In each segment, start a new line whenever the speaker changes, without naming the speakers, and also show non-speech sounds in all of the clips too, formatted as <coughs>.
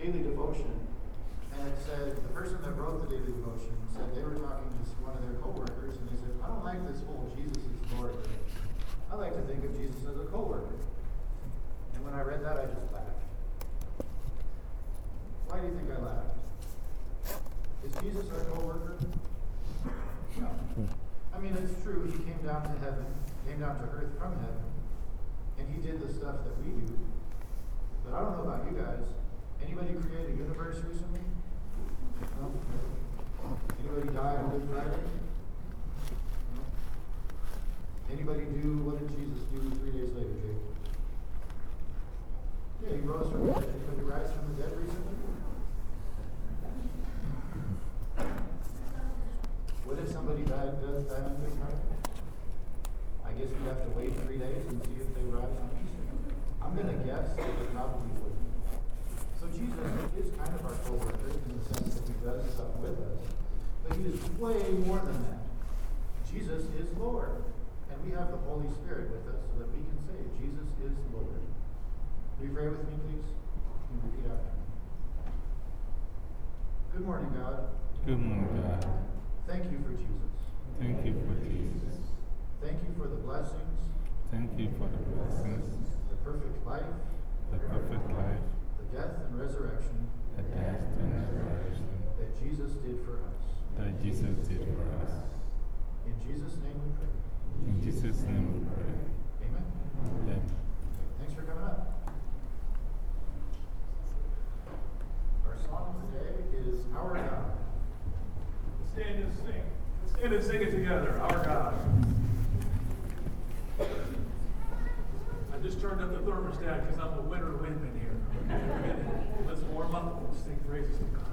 daily devotion, and it said, the person that wrote the daily devotion said they were talking to one of their coworkers, and they said, I don't like this whole Jesus is Lord thing. I like to think of Jesus as a coworker. And when I read that, I just laughed. Why do you think I laughed? Is Jesus our coworker? No. I mean, it's true, he came down to heaven, came down to earth from heaven, and he did the stuff that we do. But I don't know about you guys. Anybody create a universe recently? No? Anybody die on Good Friday? No? Anybody do, what did Jesus do three days later, Jake? Yeah, he rose from the dead. Anybody rise from the dead recently? What if somebody died, does die on Good Friday? I guess we'd have to wait three days and see if they rise on Easter. I'm gonna guess that they probably Jesus is kind of our co-worker in the sense that he does stuff with us, but he is way more than that. Jesus is Lord, and we have the Holy Spirit with us so that we can say, Jesus is Lord. Will you pray with me, please? And repeat after me. Good morning, God.
Good morning, God.
Thank you for Jesus.
Thank you for Jesus.
Thank you for the blessings,
Thank you for the blessings,
the perfect life,
the perfect life,
the death and resurrection
the death and resurrection
that Jesus did for us.
that Jesus did for us.
In Jesus' name we pray.
In Jesus' name we pray.
Amen.
Amen.
Thanks for coming up. Our song today is Our God.
Let's stand and sing. Let's stand and sing it together. Our God. I just turned up the thermostat because I'm a winter windman here. Let's warm up. Let's sing praises to God.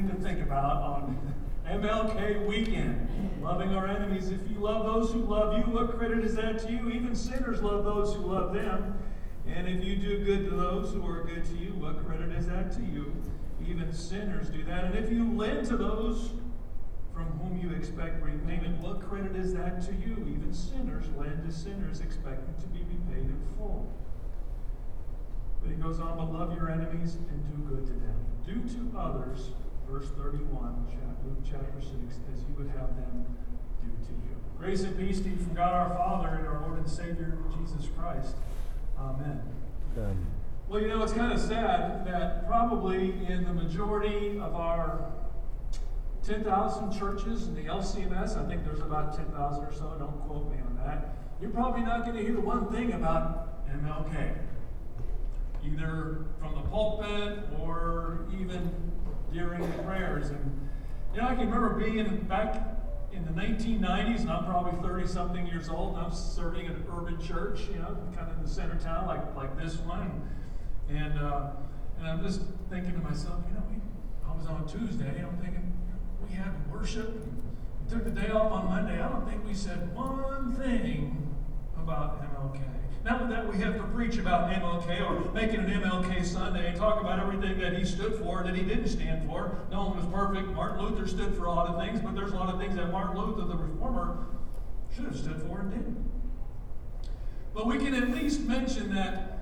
Thing to think about on MLK weekend. Loving our enemies. If you love those who love you, what credit is that to you? Even sinners love those who love them. And if you do good to those who are good to you, what credit is that to you? Even sinners do that. And if you lend to those from whom you expect repayment, what credit is that to you? Even sinners lend to sinners, expecting to be repaid in full. But he goes on, but love your enemies and do good to them. Do to others, verse 31, Luke chapter 6, as you would have them do to you. Grace and peace to you from God our Father and our Lord and Savior, Jesus Christ. Amen.
Um,
Well, you know, it's kind of sad that probably in the majority of our 10,000 churches in the LCMS, I think there's about 10,000 or so, don't quote me on that, you're probably not going to hear one thing about MLK. Either from the pulpit or even during prayers. And, you know, I can remember being back in the 1990s, and I'm probably 30 something years old, and I'm serving an urban church, you know, kind of in the center town, like, like this one. And, uh, and I'm just thinking to myself, you know, we, I was on Tuesday, I'm thinking, we had worship, we took the day off on Monday. I don't think we said one thing about MLK. Not that we have to preach about MLK or make it an MLK Sunday and talk about everything that he stood for that he didn't stand for. No one was perfect. Martin Luther stood for a lot of things, but there's a lot of things that Martin Luther, the reformer, should have stood for and didn't. But we can at least mention that,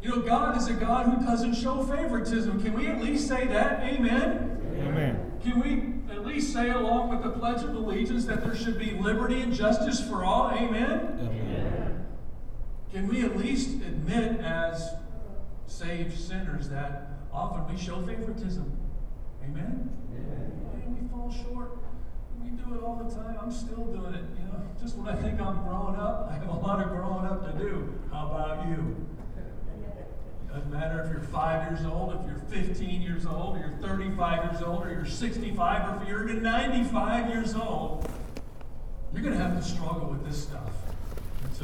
you know, God is a God who doesn't show favoritism. Can we at least say that? Amen?
Amen.
Can we at least say, along with the Pledge of Allegiance, that there should be liberty and justice for all? Amen?
Amen.
Can we at least admit, as saved sinners, that often we show favoritism? Amen? And we fall short. We do it all the time. I'm still doing it. You know, just when I think I'm growing up, I have a lot of growing up to do. How about you? Doesn't matter if you're five years old, if you're 15 years old, or you're 35 years old, or you're 65, or if you're 95 years old, you're going to have to struggle with this stuff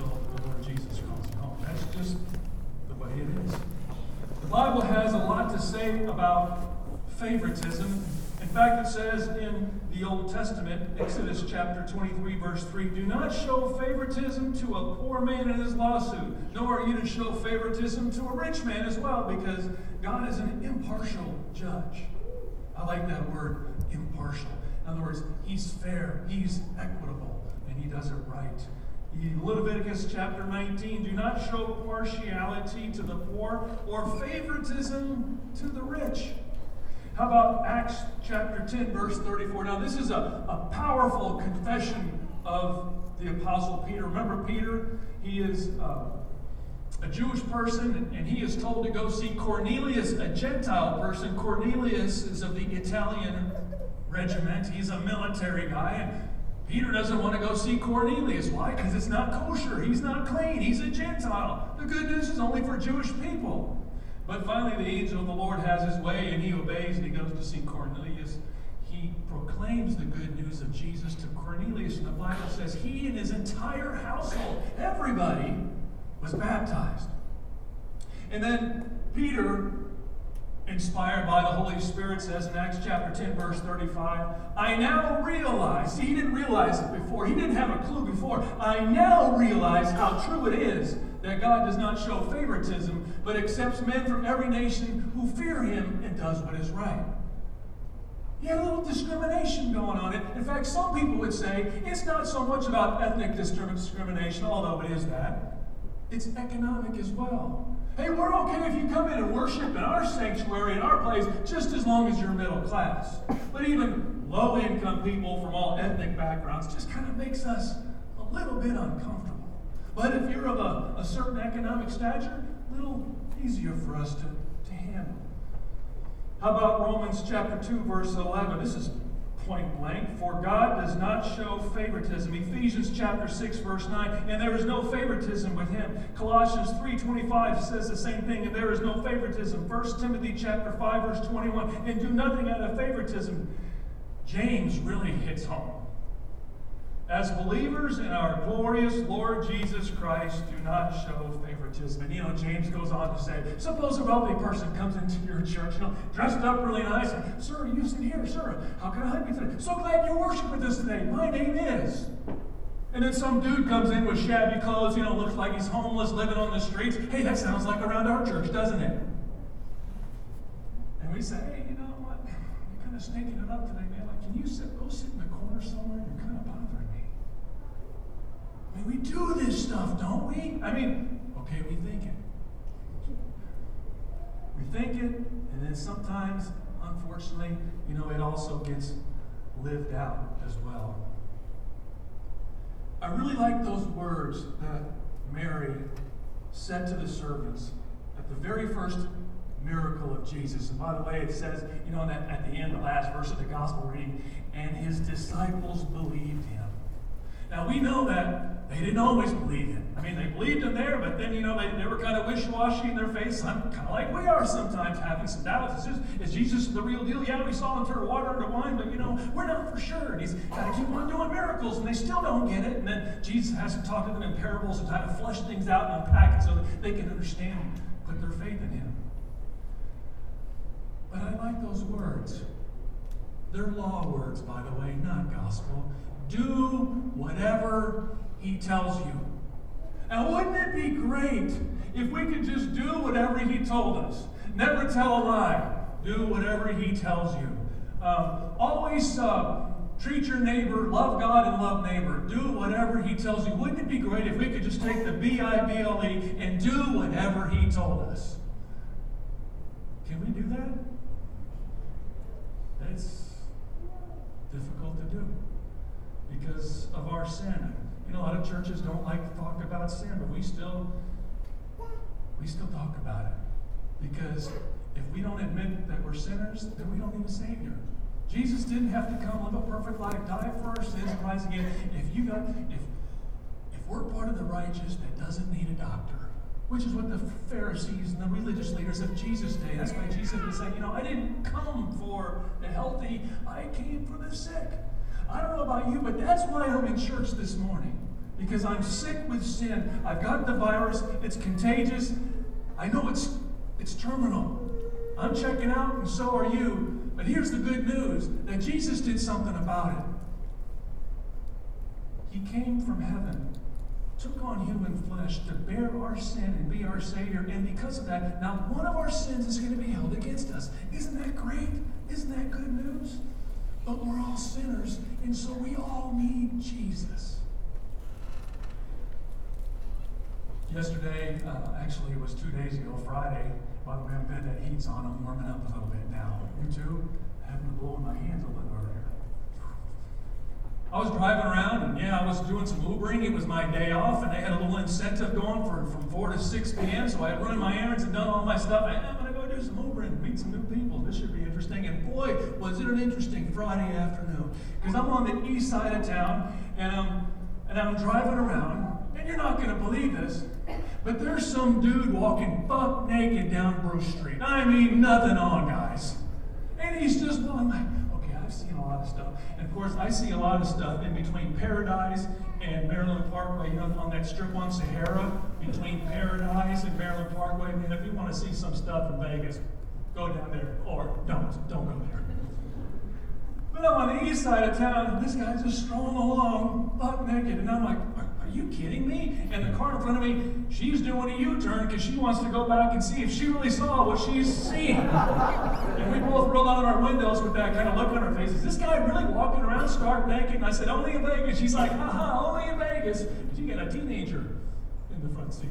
the Lord Jesus you home. That's just the way it is. The Bible has a lot to say about favoritism. In fact, it says in the Old Testament, Exodus chapter 23, verse 3, do not show favoritism to a poor man in his lawsuit, nor are you to show favoritism to a rich man as well, because God is an impartial judge. I like that word, impartial. In other words, he's fair, he's equitable, and he does it right. Leviticus chapter 19, do not show partiality to the poor or favoritism to the rich. How about Acts chapter 10, verse 34? Now, this is a, a powerful confession of the Apostle Peter. Remember, Peter? He is uh, a Jewish person, and he is told to go see Cornelius, a Gentile person. Cornelius is of the Italian regiment, he's a military guy. Peter doesn't want to go see Cornelius. Why? Because it's not kosher. He's not clean. He's a Gentile. The good news is only for Jewish people. But finally, the angel of the Lord has his way and he obeys and he goes to see Cornelius. He proclaims the good news of Jesus to Cornelius, and the Bible says he and his entire household, everybody, was baptized. And then Peter, inspired by the Holy Spirit, says in Acts chapter 10, verse 35, I now realize, see, he didn't realize it before, he didn't have a clue before. I now realize how true it is that God does not show favoritism, but accepts men from every nation who fear him and does what is right. He had a little discrimination going on. In fact, some people would say it's not so much about ethnic discrimination, although it is that. It's economic as well. Hey, we're okay if you come in and worship in our sanctuary, in our place, just as long as you're middle class. But even low income people from all ethnic backgrounds just kind of makes us a little bit uncomfortable. But if you're of a, a certain economic stature, a little easier for us to, to handle. How about Romans chapter 2, verse 11? This is point blank. For God does not show favoritism. Ephesians chapter 6, verse 9. And there is no favoritism with him. Colossians 3.25 says the same thing. And there is no favoritism. 1 Timothy chapter 5, verse 21. And do nothing out of favoritism. James really hits home. As believers in our glorious Lord Jesus Christ, do not show favoritism. And you know, James goes on to say, suppose a wealthy person comes into your church, you know, dressed up really nice, and, Sir, you sit here, sir. How can I help you today? So glad you worship with us today. My name is. And then some dude comes in with shabby clothes, you know, looks like he's homeless, living on the streets. Hey, that sounds like around our church, doesn't it? And we say, hey, you know what? You're kind of snaking it up today, man. Like, can you sit, go sit in the corner somewhere? You're kind of. Mean, we do this stuff, don't we? I mean, okay, we think it. We think it, and then sometimes, unfortunately, you know, it also gets lived out as well. I really like those words that Mary said to the servants at the very first miracle of Jesus. And by the way, it says, you know, that at the end, the last verse of the gospel reading, and his disciples believed him. Now we know that they didn't always believe him. I mean, they believed him there, but then, you know, they, they were kind of wishy washy in their faith, kind of like we are sometimes having some doubts. Is, this, is Jesus the real deal? Yeah, we saw him turn water into wine, but, you know, we're not for sure. And he's got to keep on doing miracles, and they still don't get it. And then Jesus has to talk to them in parables and kind of flesh things out and unpack it so that they can understand, put their faith in him. But I like those words. They're law words, by the way, not gospel. Do whatever he tells you. And wouldn't it be great if we could just do whatever he told us? Never tell a lie. Do whatever he tells you. Um, always uh, treat your neighbor, love God and love neighbor. Do whatever he tells you. Wouldn't it be great if we could just take the B I B L E and do whatever he told us? Can we do that? That's difficult to do because of our sin. You know, a lot of churches don't like to talk about sin, but we still we still talk about it. Because if we don't admit that we're sinners, then we don't need a Savior. Jesus didn't have to come live a perfect life, die for our sins, rise again. If you got if if we're part of the righteous that doesn't need a doctor, which is what the Pharisees and the religious leaders of Jesus' day, that's why Jesus was saying, you know, I didn't come for the healthy, I came for the sick. I don't know about you, but that's why I'm in church this morning. Because I'm sick with sin. I've got the virus, it's contagious. I know it's it's terminal. I'm checking out, and so are you. But here's the good news that Jesus did something about it. He came from heaven, took on human flesh to bear our sin and be our Savior. And because of that, now one of our sins is going to be held against us. Isn't that great? Isn't that good news? But we're all sinners, and so we all need Jesus. Yesterday, uh, actually, it was two days ago, Friday. By the way, I'm glad that heat's on. I'm warming up a little bit now. You too? Having to blow my hands a little earlier. I was driving around, and yeah, I was doing some Ubering. It was my day off, and they had a little incentive going for from 4 to 6 p.m. So I had run my errands and done all my stuff. I, I'm going to go do some Ubering, meet some new people. This should be interesting. And boy, was it an interesting Friday afternoon. Because I'm on the east side of town, and I'm, and I'm driving around, and you're not going to believe this, but there's some dude walking buck naked down Bruce Street. I mean, nothing on, guys. And he's just, I'm like, okay, I've seen a lot of stuff. And of course, I see a lot of stuff in between Paradise and Maryland Parkway, you know, on that strip on Sahara, between Paradise and Maryland Parkway. I mean, if you want to see some stuff in Vegas, go down there. Or don't, don't go there. But I'm on the east side of town, and this guy's just strolling along, buck naked. And I'm like, are, are you kidding me? And the car in front of me, she's doing a U turn because she wants to go back and see if she really saw what she's seeing. and we both rolled out of our windows with that kind of look on our faces. This guy really walking around stark naked? And I said, only in Vegas. She's like, haha, only in Vegas. But you got a teenager in the front seat.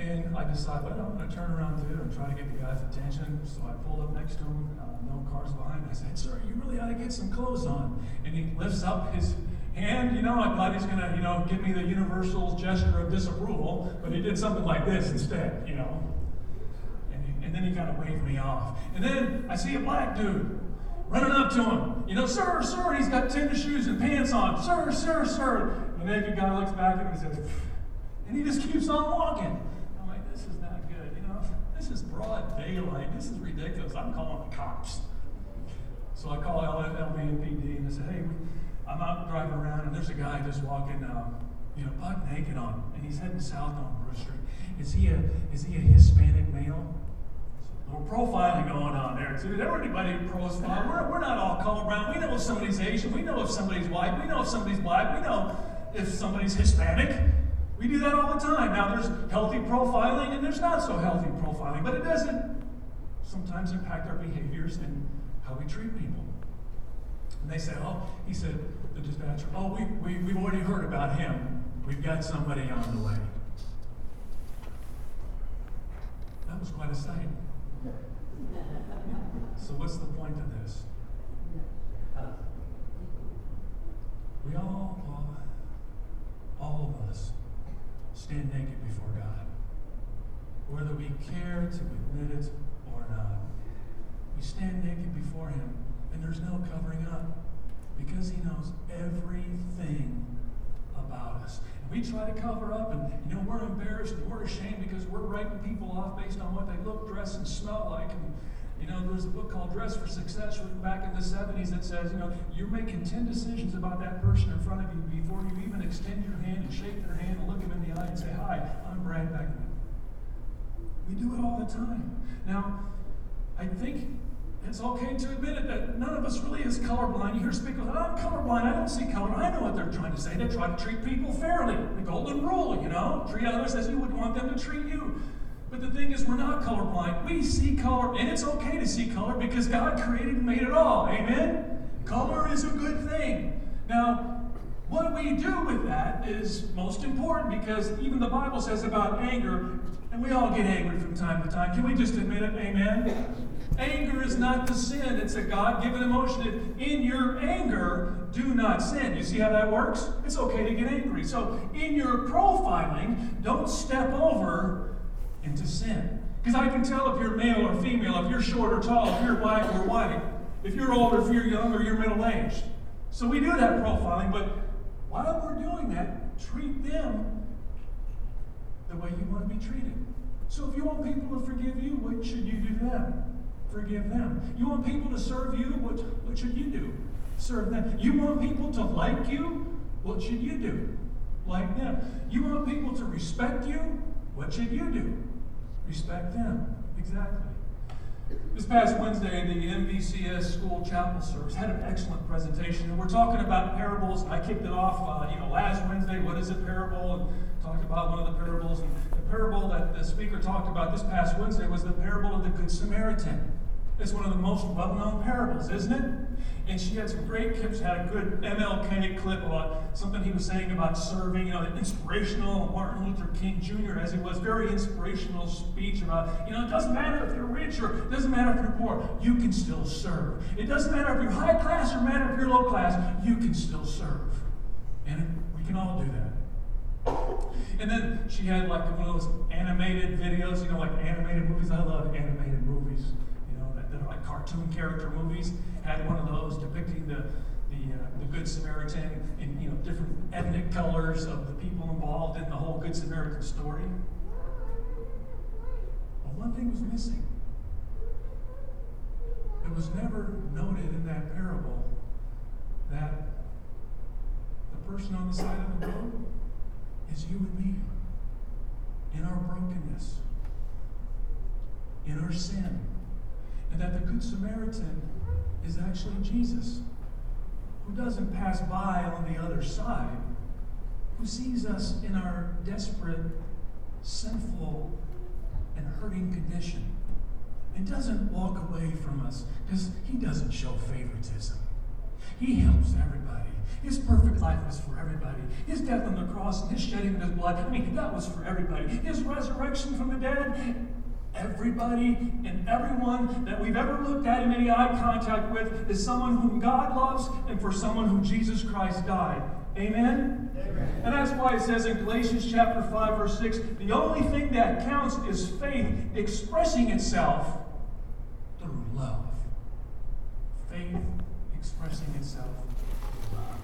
And I decided, well, I'm going to turn around too and try to get the guy's attention. So I pulled up next to him, uh, no cars behind. I said, Sir, you really ought to get some clothes on. And he lifts up his hand. You know, I thought he's going to, you know, give me the universal gesture of disapproval, but he did something like this instead, you know. And, he, and then he kind of waved me off. And then I see a black dude running up to him. You know, sir, sir, he's got tennis shoes and pants on. Sir, sir, sir. And the naked guy looks back at him and says, and he just keeps on walking. I'm like, this is not good. You know, this is broad daylight. This is ridiculous. I'm calling the cops. So I call LVMPD and I said, hey, I'm out driving around and there's a guy just walking, um, you know, butt naked on, and he's heading south on Bruce Street. Is he a is he a Hispanic male? A little profiling going on there too. Everybody profile. We're, we're not all color brown. We know if somebody's Asian. We know if somebody's white. We know if somebody's black. We know if somebody's Hispanic. We do that all the time. Now there's healthy profiling and there's not so healthy profiling, but it doesn't sometimes impact our behaviors and how we treat people. And they say, oh, he said, the dispatcher, oh, we, we, we've already heard about him. We've got somebody on the way. That was quite a sight. <laughs> So, what's the point of this? We all, uh, all of us, stand naked before God. Whether we care to admit it or not. We stand naked before Him, and there's no covering up because He knows everything about us. And we try to cover up, and you know, we're embarrassed and we're ashamed because we're writing people off based on what they look, dress, and smell like. And you know, there was a book called Dress for Success back in the 70s that says, you know, you're making 10 decisions about that person in front of you before you even extend your hand and shake their hand and look them in the eye and say, Hi, I'm Brad Beckman. We do it all the time. Now, I think it's okay to admit it that none of us really is colorblind. You hear speakers, I'm colorblind, I don't see color. I know what they're trying to say. They try to treat people fairly. The golden rule, you know, treat others as you would want them to treat you. But the thing is, we're not colorblind. We see color, and it's okay to see color because God created and made it all. Amen? Color is a good thing. Now, what we do with that is most important because even the Bible says about anger, and we all get angry from time to time. Can we just admit it? Amen? Anger is not the sin, it's a God given emotion. In your anger, do not sin. You see how that works? It's okay to get angry. So, in your profiling, don't step over into sin. Because I can tell if you're male or female, if you're short or tall, if you're black or white, if you're old or if you're young or you're middle aged. So we do that profiling, but while we're doing that, treat them the way you want to be treated. So if you want people to forgive you, what should you do them? Forgive them. You want people to serve you, what, what should you do? Serve them. You want people to like you, what should you do? Like them. You want people to respect you, what should you do? Respect them. Exactly. This past Wednesday, the MVCS School Chapel Service had an excellent presentation, and we're talking about parables. I kicked it off, uh, you know, last Wednesday. What is a parable? And talked about one of the parables. And the parable that the speaker talked about this past Wednesday was the parable of the Good Samaritan. It's one of the most well-known parables, isn't it? And she had some great clips, had a good MLK clip about something he was saying about serving, you know, the inspirational Martin Luther King Jr. as it was, very inspirational speech about, you know, it doesn't matter if you're rich or it doesn't matter if you're poor, you can still serve. It doesn't matter if you're high class or matter if you're low class, you can still serve. And we can all do that. And then she had like one of those animated videos, you know, like animated movies. I love animated movies that are like cartoon character movies, had one of those depicting the the, uh, the Good Samaritan in you know different ethnic colors of the people involved in the whole Good Samaritan story. But one thing was missing. It was never noted in that parable that the person on the side of the road is you and me in our brokenness, in our sin and that the Good Samaritan is actually Jesus, who doesn't pass by on the other side, who sees us in our desperate, sinful, and hurting condition, and doesn't walk away from us because he doesn't show favoritism. He helps everybody. His perfect life was for everybody. His death on the cross and his shedding of his blood, I mean, that was for everybody. His resurrection from the dead, Everybody and everyone that we've ever looked at in any eye contact with is someone whom God loves and for someone whom Jesus Christ died. Amen? Amen? And that's why it says in Galatians chapter 5, verse 6, the only thing that counts is faith expressing itself through love. Faith expressing itself through love.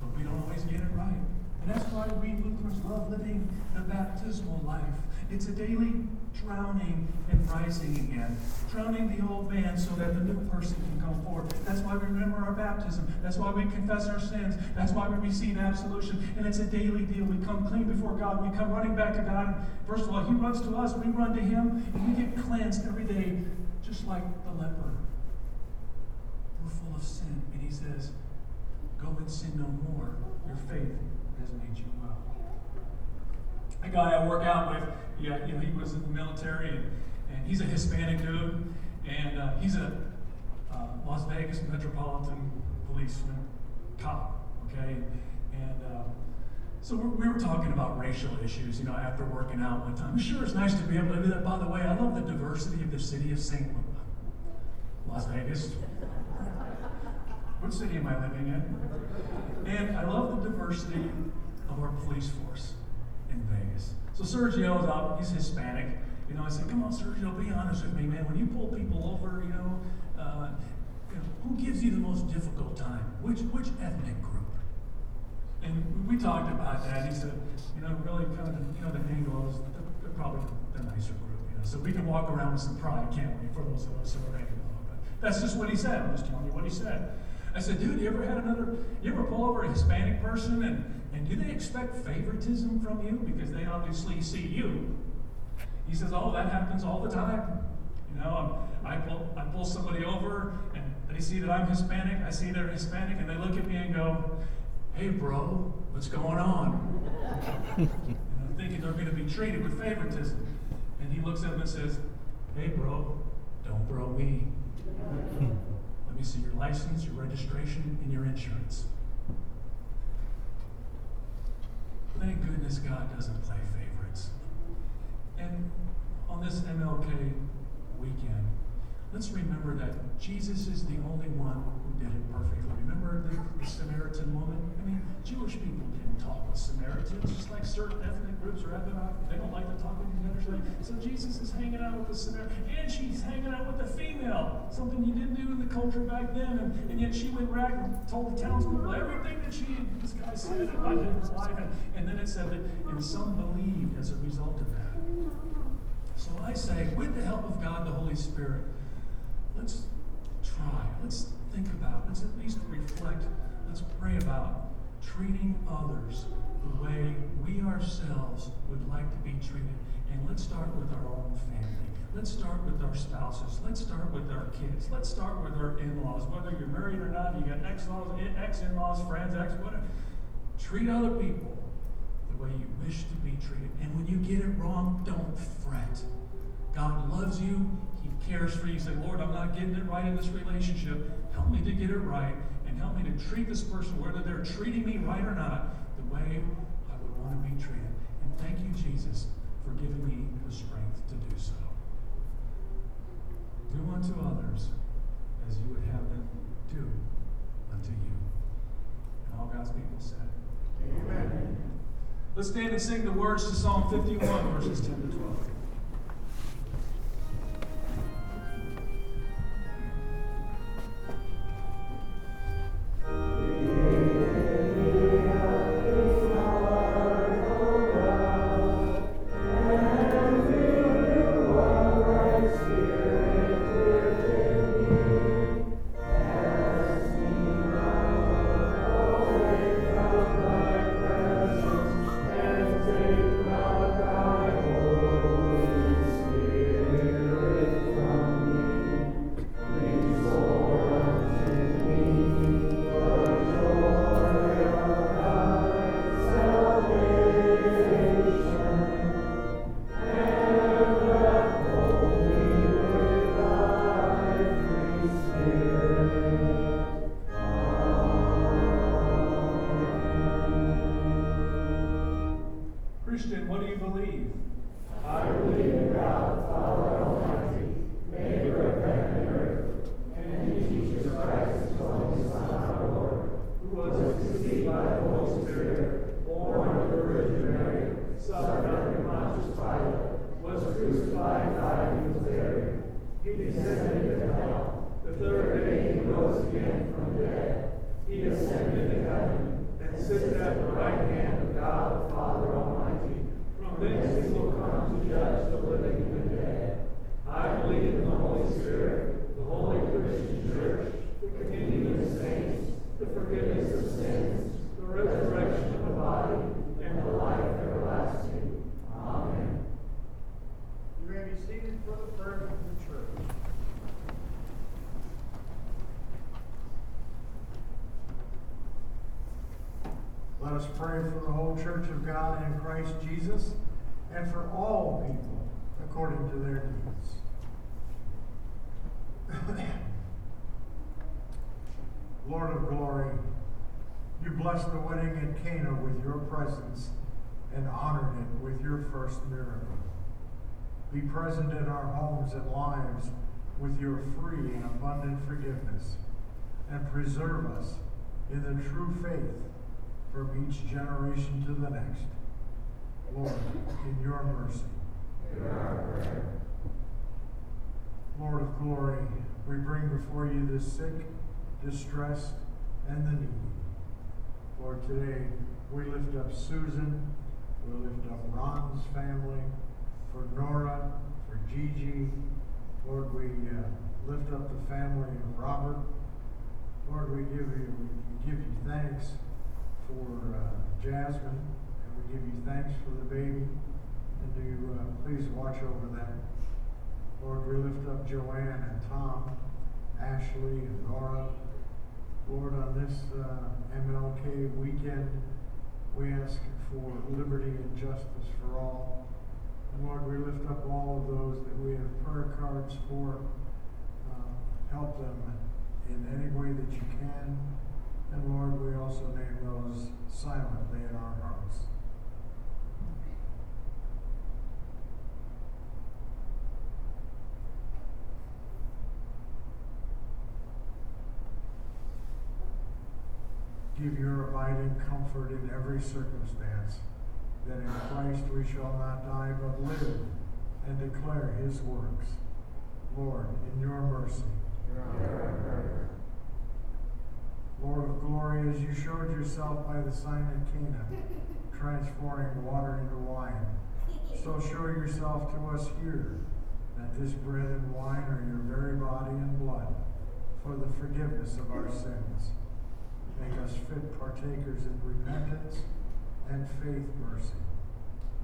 But we don't always get it right. And that's why we Lutherans love living the baptismal life. It's a daily drowning and rising again, drowning the old man so that the new person can come forward. That's why we remember our baptism. That's why we confess our sins. That's why we receive absolution. And it's a daily deal. We come clean before God. We come running back to God. First of all, He runs to us, we run to Him, and we get cleansed every day, just like the leper. We're full of sin. And He says, Go and sin no more. Your faith you well. A guy I work out with, yeah, you know, he was in the military, and, and he's a Hispanic dude, and uh, he's a uh, Las Vegas Metropolitan Policeman cop, okay? And uh, so we were talking about racial issues, you know, after working out one time. Sure, it's nice to be able to do that. By the way, I love the diversity of the city of St. Las Vegas. What city am I living in? And I love the diversity of our police force in Vegas. So Sergio is out, he's Hispanic. You know, I said, come on, Sergio, be honest with me, man. When you pull people over, you know, uh, you know who gives you the most difficult time? Which, which ethnic group? And we talked about that. He said, you know, really kind of, you know, the Anglos, they're, they're probably the nicer group. You know, so we can walk around with some pride, can't we, for those of us who are Anglo? But that's just what he said. I'm just telling you what he said. I said, dude, you ever had another, you ever pull over a Hispanic person and, and do they expect favoritism from you? Because they obviously see you. He says, oh, that happens all the time. You know, i I pull, I pull somebody over and they see that I'm Hispanic, I see they're Hispanic, and they look at me and go, hey, bro, what's going on? and I'm thinking they're going to be treated with favoritism. And he looks at them and says, hey, bro, don't bro me. Let me see your license, your registration, and your insurance. Thank goodness God doesn't play favorites. And on this MLK weekend, let's remember that Jesus is the only one who did it perfectly. Remember the, Samaritan woman? I mean, Jewish people didn't talk with Samaritans, just like certain ethnic groups are ethnic, they don't like to talk with each other. So Jesus is hanging out with the Samaritan, and she's hanging out with the female, something you didn't do in the culture back then. And, and yet she went back and told the townspeople everything that she, this guy said about his life. And, and then it said that, and some believed as a result of that. So I say, with the help of God, the Holy Spirit, let's try, let's think about, let's at least reflect, let's pray about treating others the way we ourselves would like to be treated. And let's start with our own family. Let's start with our spouses. Let's start with our kids. Let's start with our in laws. Whether you're married or not, you got ex laws, ex in laws, friends, ex whatever. Treat other people the way you wish to be treated. And when you get it wrong, don't fret. God loves you. He cares for you. You say, Lord, I'm not getting it right in this relationship. Help me to get it right help me to treat this person, whether they're treating me right or not, the way I would want to be treated. And thank you, Jesus, for giving me the strength to do so. Do unto others as you would have them do unto you. And all God's people said, Amen. Let's stand and sing the words to Psalm 51, verses 10 to 12.
Church of God in Christ Jesus and for all people according to their needs. <coughs> Lord of glory, you blessed the wedding at Cana with your presence and honored it with your first miracle. Be present in our homes and lives with your free and abundant forgiveness, and preserve us in the true faith from each generation to the next. Lord, in your mercy. Lord of glory, we bring before you the sick, distressed, and the needy. Lord, today we lift up Susan, we lift up Ron's family, for Nora, for Gigi. Lord, we uh, lift up the family of Robert. Lord, we give you we give you thanks for uh, Jasmine, and we give you thanks for the baby. And do you uh, please watch over that. Lord, we lift up Joanne and Tom, Ashley and Nora. Lord, on this uh, MLK weekend, we ask for liberty and justice for all. And Lord, we lift up all of those that we have prayer cards for. Uh, help them in any way that you can. And Lord, we also name those silently in our hearts. Give your abiding comfort in every circumstance, that in Christ we shall not die but live and declare his works. Lord, in your mercy. Lord of glory, as you showed yourself by the sign at Cana, <laughs> transforming water into wine, so show yourself to us here, that this bread and wine are your very body and blood for the forgiveness of our sins. Make us fit partakers in repentance and faith mercy.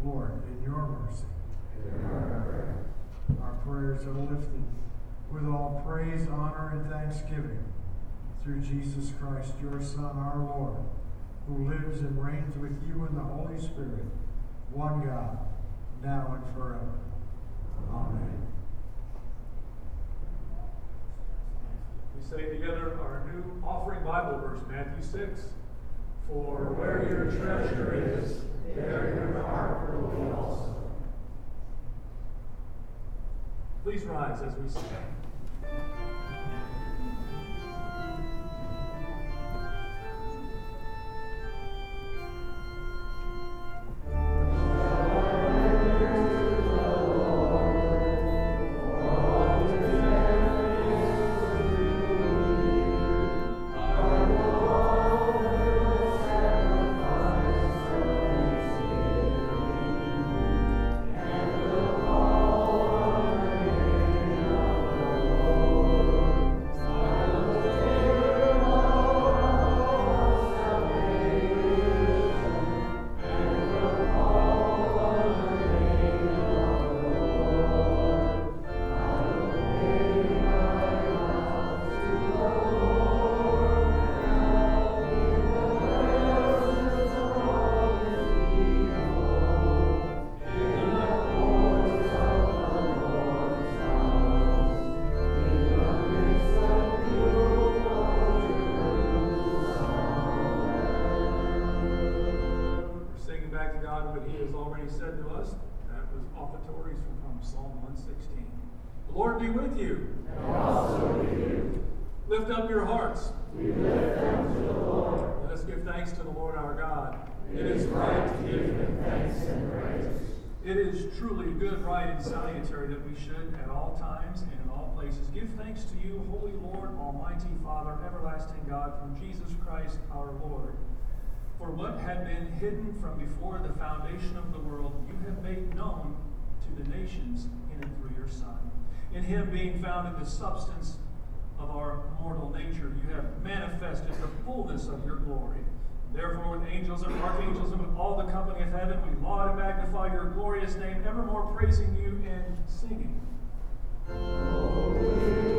Lord, in your mercy. Our prayers are lifted with all praise, honor, and thanksgiving through Jesus Christ, your Son, our Lord, who lives and reigns with you in the Holy Spirit, one God, now and forever. Amen.
We say together our new offering Bible verse, Matthew 6. For where your treasure is, there your heart will be also. Please rise as we sing. 116. The Lord be with you. And also with you. Lift up your hearts. We lift them to the Lord. Let us give thanks to the Lord our God. It is right to give Him thanks and praise. It is truly good, right, and salutary that we should, at all times and in all places, give thanks to you, Holy Lord, Almighty Father, everlasting God, through Jesus Christ our Lord. For what had been hidden from before the foundation of the world, you have made known to the nations in and through your Son. In him being found in the substance of our mortal nature, you have manifested the fullness of your glory. Therefore, with angels and archangels and with all the company of heaven, we laud and magnify your glorious name, evermore praising you and singing.
God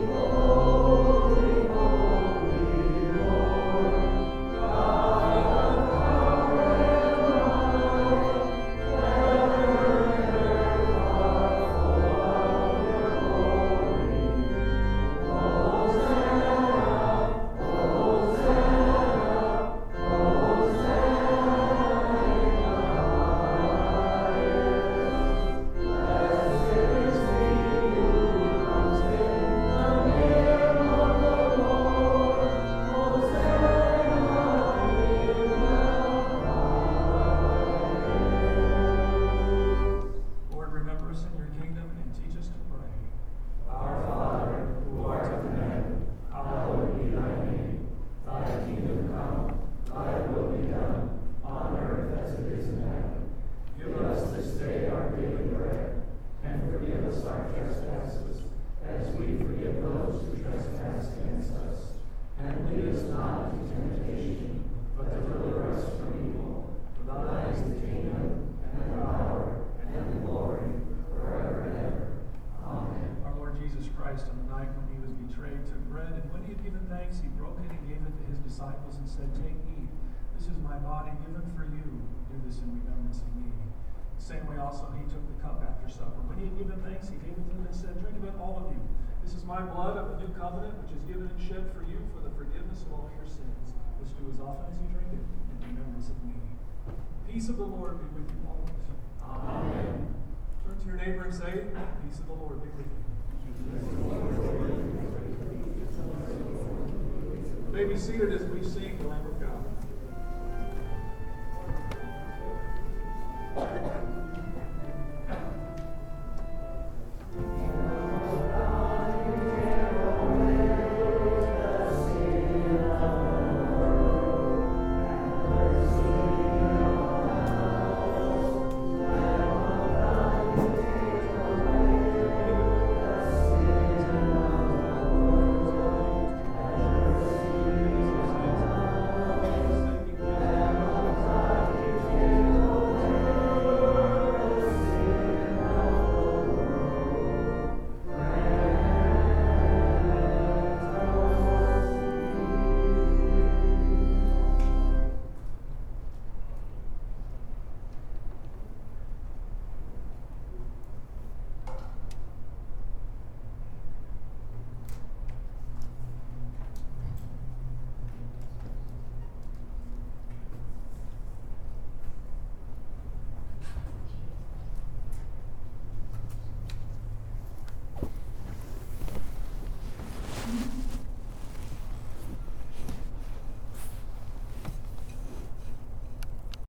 thanks, he broke it and gave it to his disciples and said, Take, eat. This is my body given for you. Do this in remembrance of me. The same way also he took the cup after supper. When he had given thanks, he gave it to them and said, Drink of it, all of you. This is my blood of the new covenant, which is given and shed for you for the forgiveness of all your sins. This do as often as you drink it in remembrance of me. Peace of the Lord be with you always. Amen. Turn to your neighbor and say, Peace of the Lord be with you. You may be seated as we sing the Lamb of God.